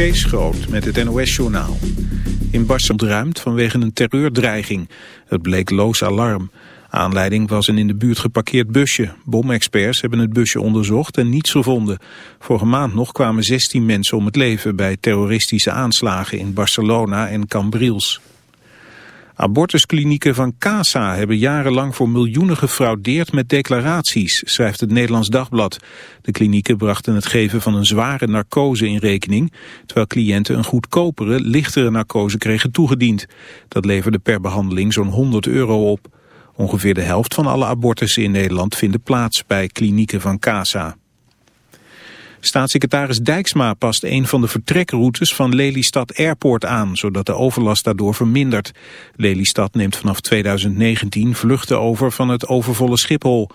Kees Groot met het NOS-journaal. In Barcelona ruimt vanwege een terreurdreiging. Het bleek loos alarm. Aanleiding was een in de buurt geparkeerd busje. Bomexperts hebben het busje onderzocht en niets gevonden. Vorige maand nog kwamen 16 mensen om het leven bij terroristische aanslagen in Barcelona en Cambrils. Abortusklinieken van CASA hebben jarenlang voor miljoenen gefraudeerd met declaraties, schrijft het Nederlands Dagblad. De klinieken brachten het geven van een zware narcose in rekening, terwijl cliënten een goedkopere, lichtere narcose kregen toegediend. Dat leverde per behandeling zo'n 100 euro op. Ongeveer de helft van alle abortussen in Nederland vinden plaats bij klinieken van CASA. Staatssecretaris Dijksma past een van de vertrekroutes van Lelystad Airport aan, zodat de overlast daardoor vermindert. Lelystad neemt vanaf 2019 vluchten over van het overvolle Schiphol.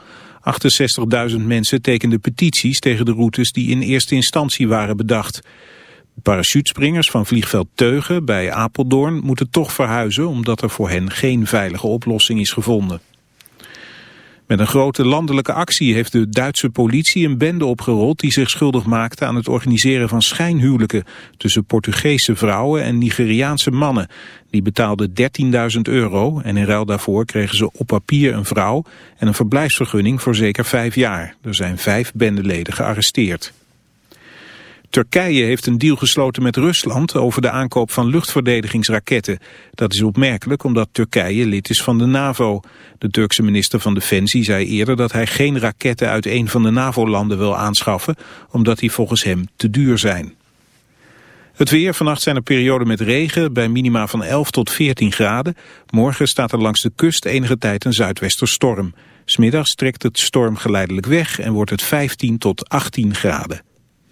68.000 mensen tekenden petities tegen de routes die in eerste instantie waren bedacht. Parachutespringers van vliegveld Teugen bij Apeldoorn moeten toch verhuizen omdat er voor hen geen veilige oplossing is gevonden. Met een grote landelijke actie heeft de Duitse politie een bende opgerold die zich schuldig maakte aan het organiseren van schijnhuwelijken tussen Portugese vrouwen en Nigeriaanse mannen. Die betaalden 13.000 euro en in ruil daarvoor kregen ze op papier een vrouw en een verblijfsvergunning voor zeker vijf jaar. Er zijn vijf bendeleden gearresteerd. Turkije heeft een deal gesloten met Rusland over de aankoop van luchtverdedigingsraketten. Dat is opmerkelijk omdat Turkije lid is van de NAVO. De Turkse minister van Defensie zei eerder dat hij geen raketten uit een van de NAVO-landen wil aanschaffen, omdat die volgens hem te duur zijn. Het weer, vannacht zijn er perioden met regen bij minima van 11 tot 14 graden. Morgen staat er langs de kust enige tijd een zuidwesterstorm. Smiddags trekt het storm geleidelijk weg en wordt het 15 tot 18 graden.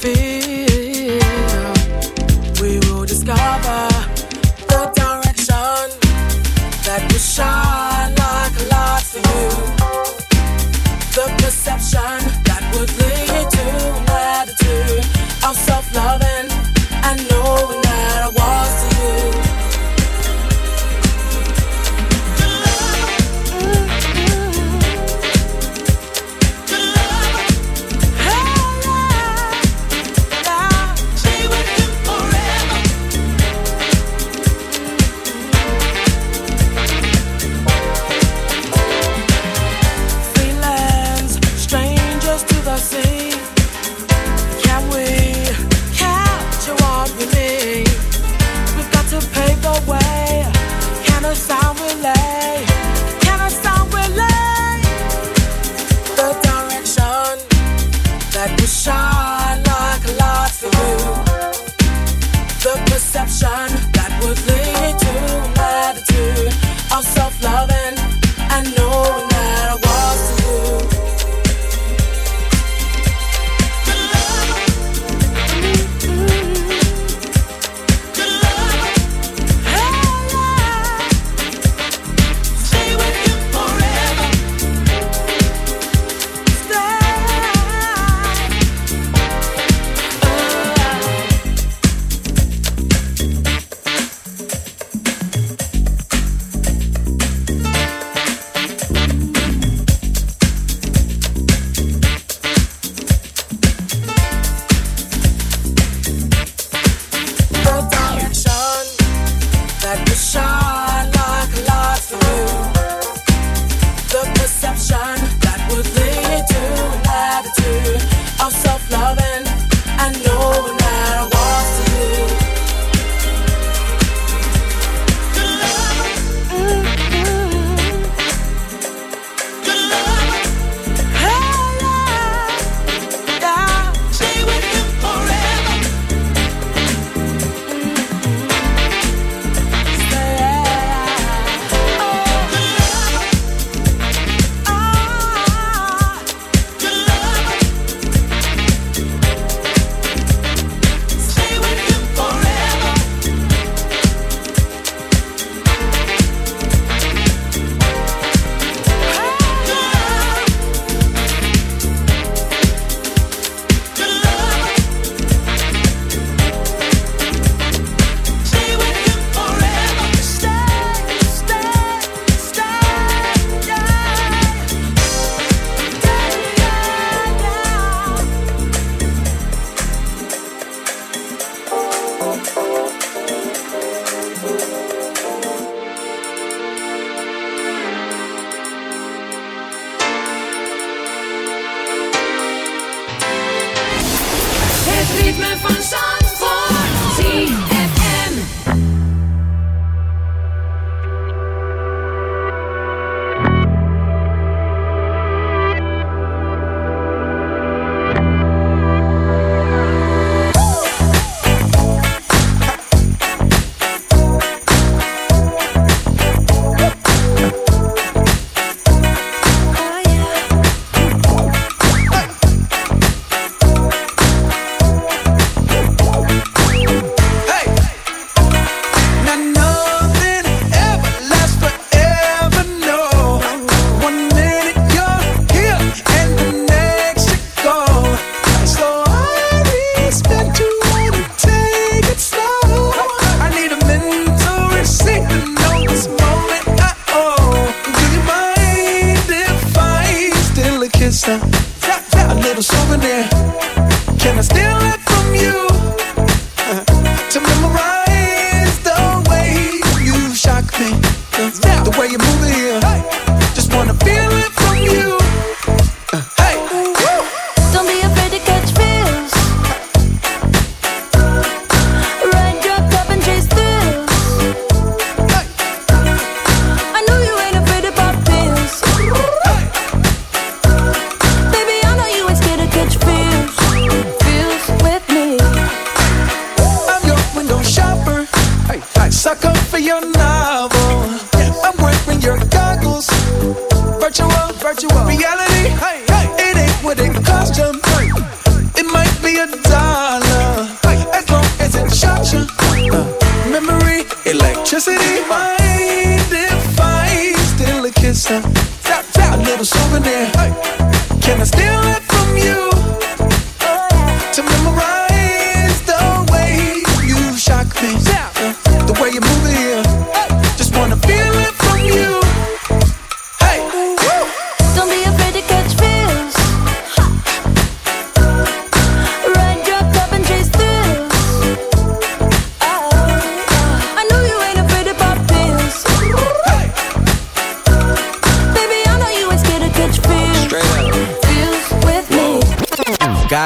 feel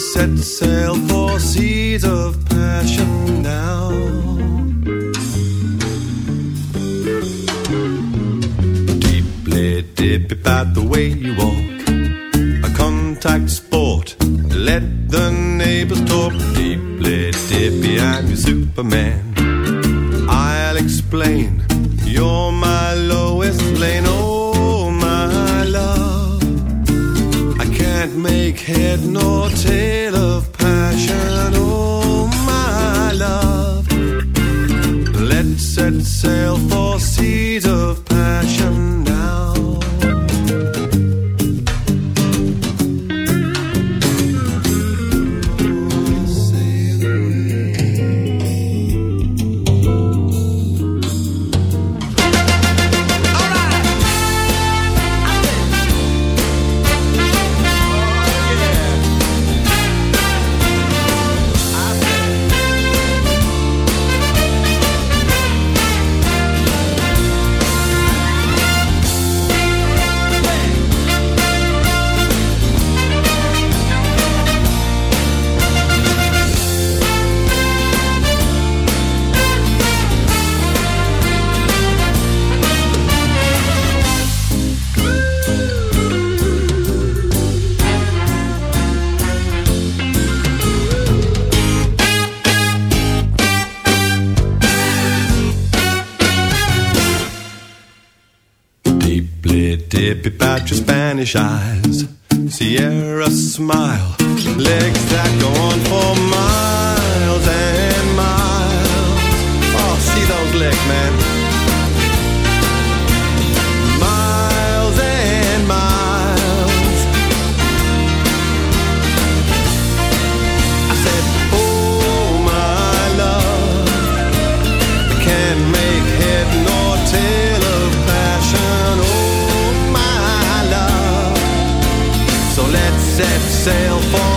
set sail for seas of passion now. Deeply dip about the way you walk, a contact sport. Let the neighbors talk. Deeply dippy, I'm your Superman. slick, man. Miles and miles. I said, oh, my love, can't make head nor tail of passion. Oh, my love, so let's set sail for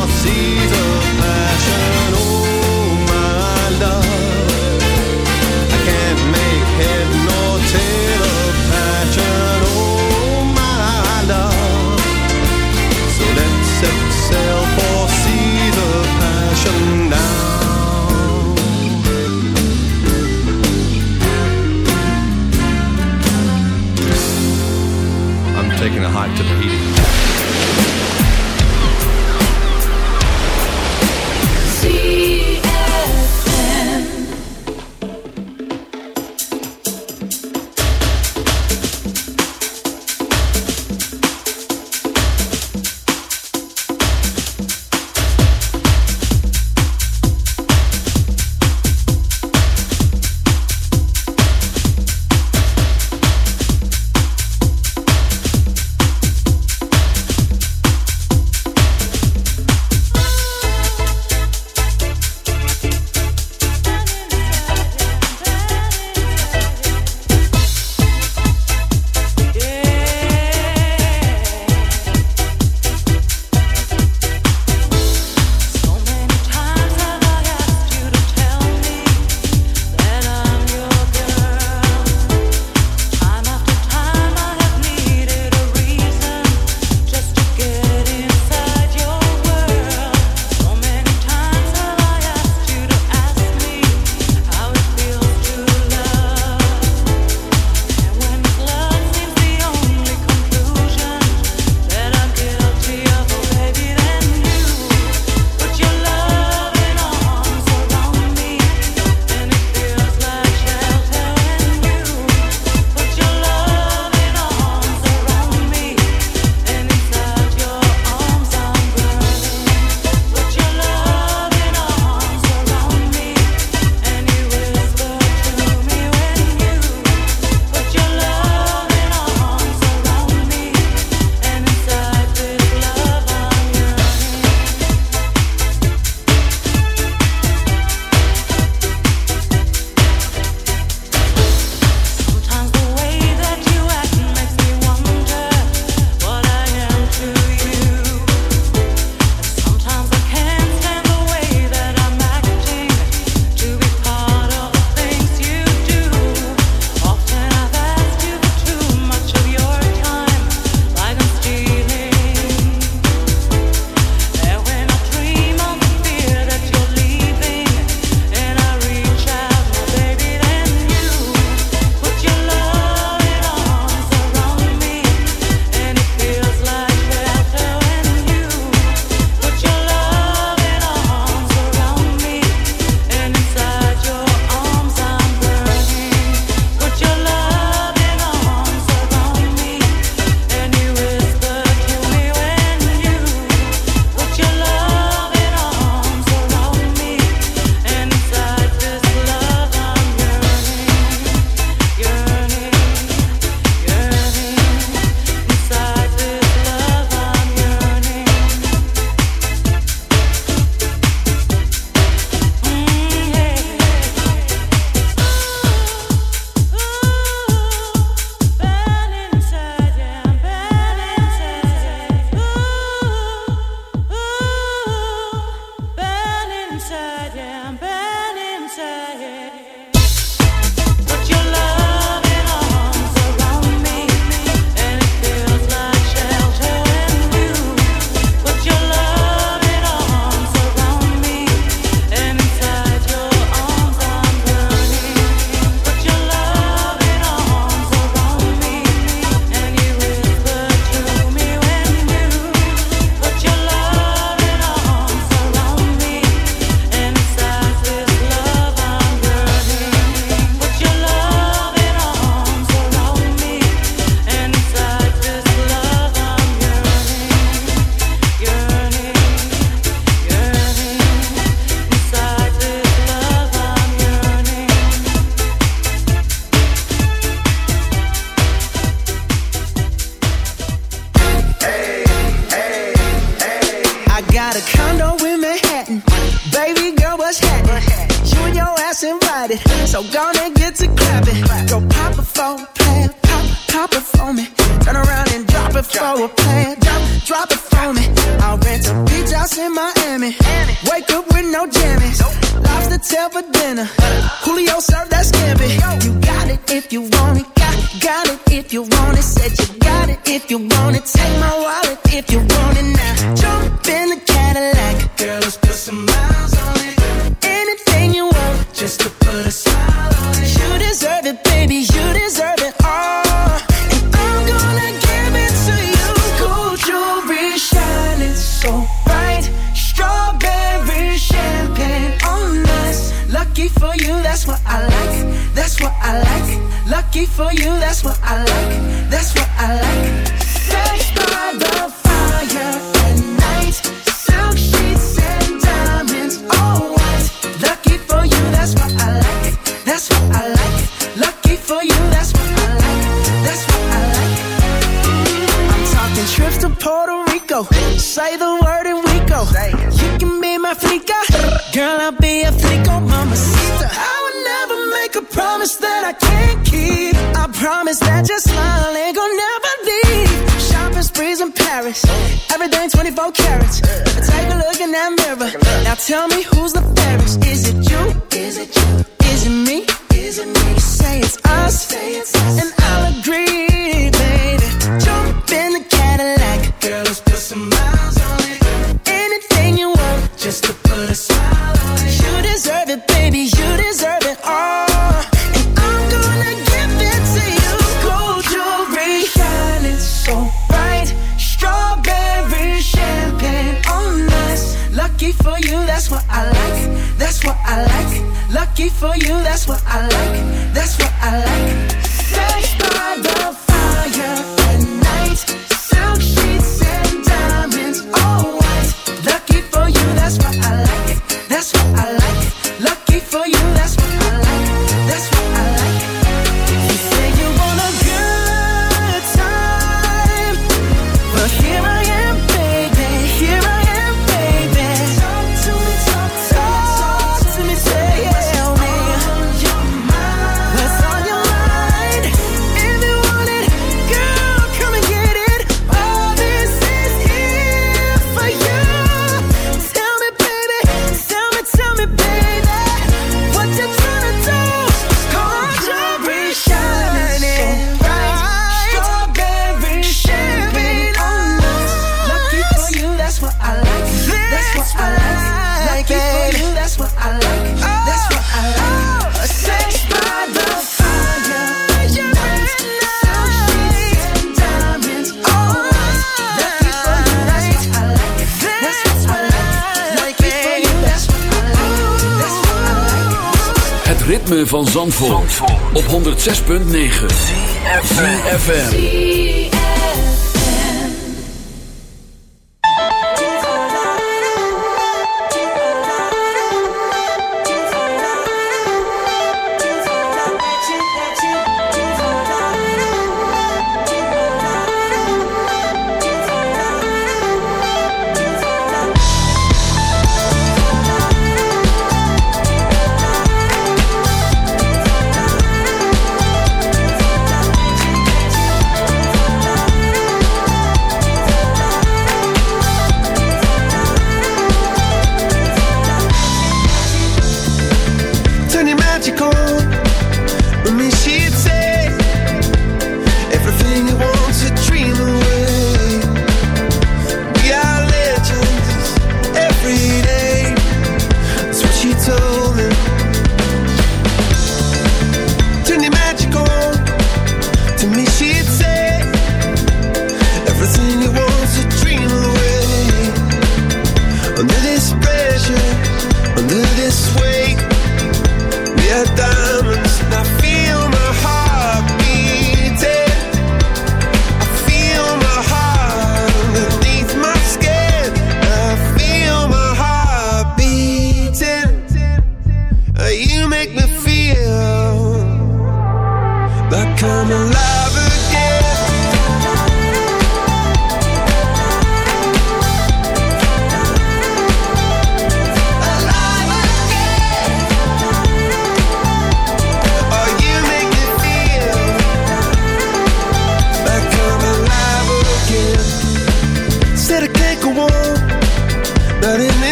tell me op 106.9 FM.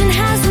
and has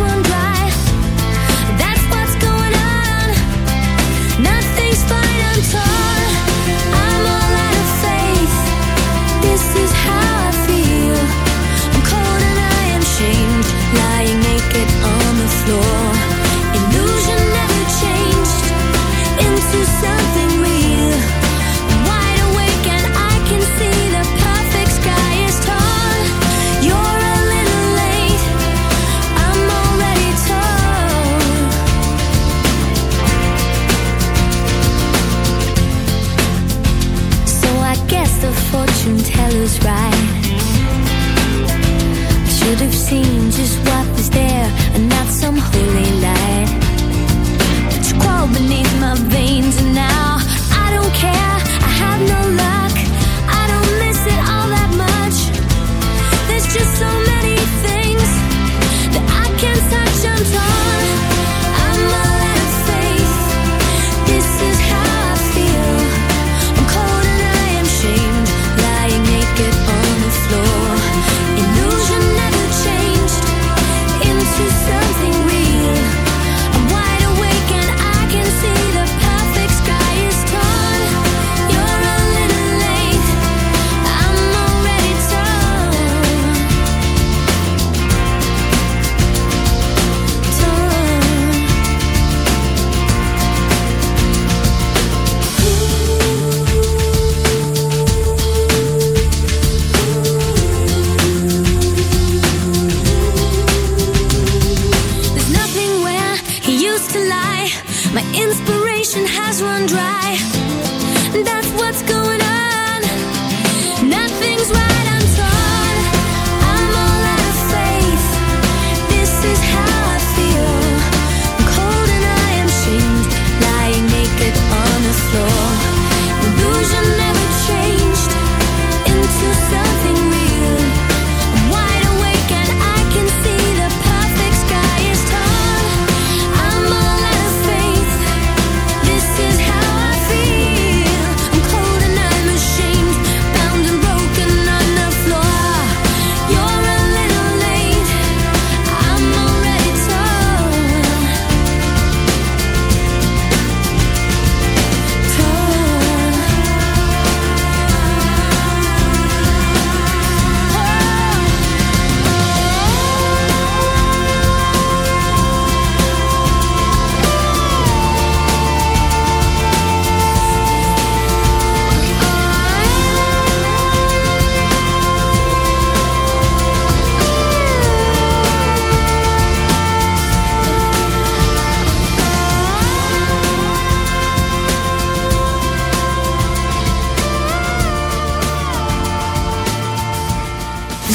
could have seen just what was there and not some holy light.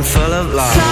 full of love.